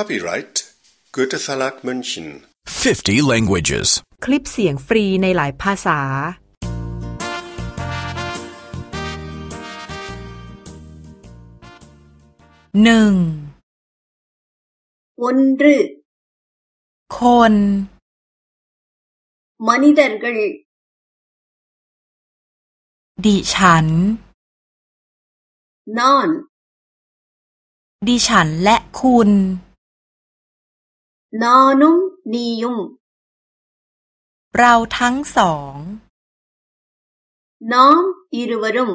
Copyright Goethe Verlag München 50 languages คลิปเสียงฟรีในหลายภาษาหนึ่งคนรคนมนิดรกลดิฉันนอนดิฉันและคุณนอนุ่มนิยุงเราทั้งสอง น้องอิรุวรุม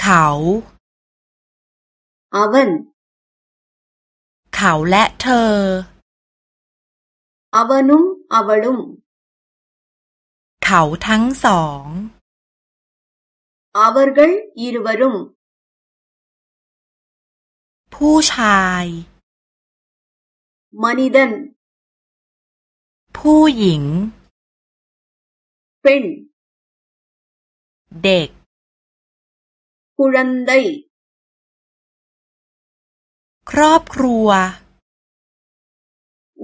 เขาอาวันเขาและเธออาวนุมอาวลุมเขาทั้งสองอาวร์กล อิรุวรุมผู้ชายมนิดันผู้หญิง เป็น เด็กคுรันดைครอบครัว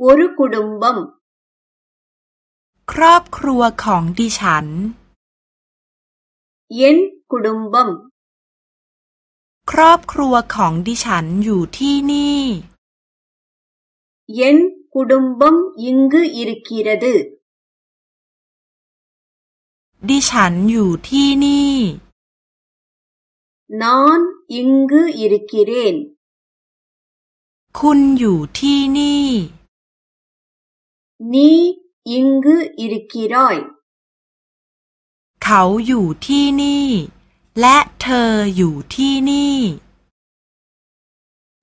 ว ர รุคุดุมบัมครอบครัวของดิฉัน เย็นคุดุมบัมครอบครัวของดิฉันอยู่ที่นี่เย็นுุดมบ ப ம ் இங்கு இ ர ு க ் க ி ற ดิฉันอยู่ที่นี่นอนยิงกูอิกีเรนคุณอยู่ที่นี่ นี่ยิงกูอิกีรอยเขาอยู่ที่นี่ และเธออยู่ที่นี่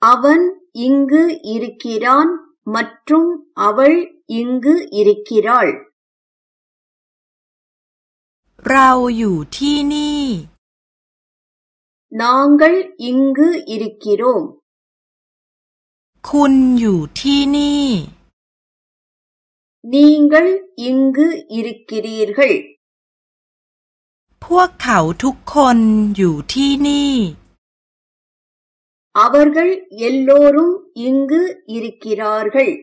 อวันยิงกูอิกีรอน மற்றும் அவள் இங்கு இருக்கிறாள். เราอยู่ที่นี่ நாங்கள் இங்கு இருக்கிறோம். คุณอยู่ที่นี่ நீங்கள் இங்கு இருக்கிறீர்கள் พวกเขาทุกคนอยู่ที่นี่ அவர்கள் எல்லோரும் இங்கு இருக்கிறார்கள்.